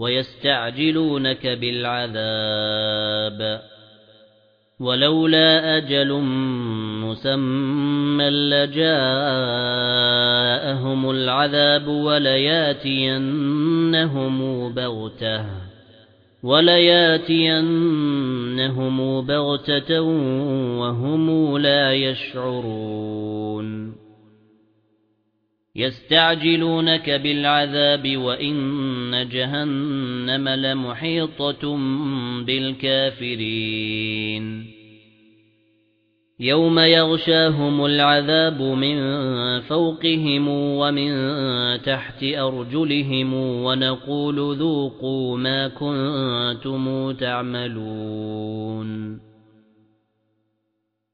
ويستعجلونك بالعذاب. ولولا أجل مسمى لجاءهم العذاب ولياتينهم بغتة ولياتينهم بغتة وهم لا يشعرون. يستعجلونك بالعذاب وإن جهنم لمحيطة بالكافرين. يوم يغشاهم العذاب من فوقهم ومن تحت أرجلهم ونقول ذوقوا ما كنتم تعملون.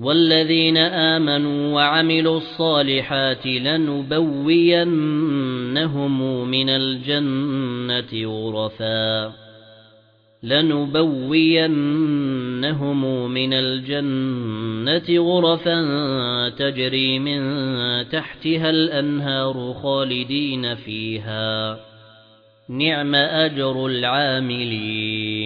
والذين آمنوا وعملوا الصالحات لنبوينهم من الجنة غرفا. لنبوينهم من الجنة غرفا تجري من تحتها الأنهار خالدين فيها. نعم أجر العاملين.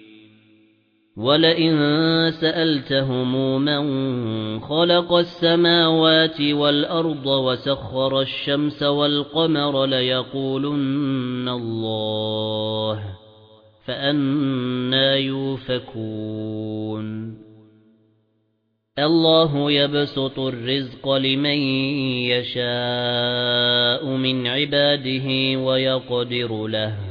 وَلَئِن سَأَلْتَهُم مَّن خَلَقَ السَّمَاوَاتِ وَالْأَرْضَ وَسَخَّرَ الشَّمْسَ وَالْقَمَرَ لَيَقُولُنَّ اللَّهُ فَأَنَّىٰ يُؤْفَكُونَ اللَّهُ يَبْسُطُ الرِّزْقَ لِمَن يَشَاءُ مِنْ عِبَادِهِ وَيَقْدِرُ لَهُ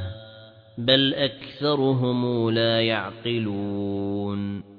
بل أكثرهم لا يعقلون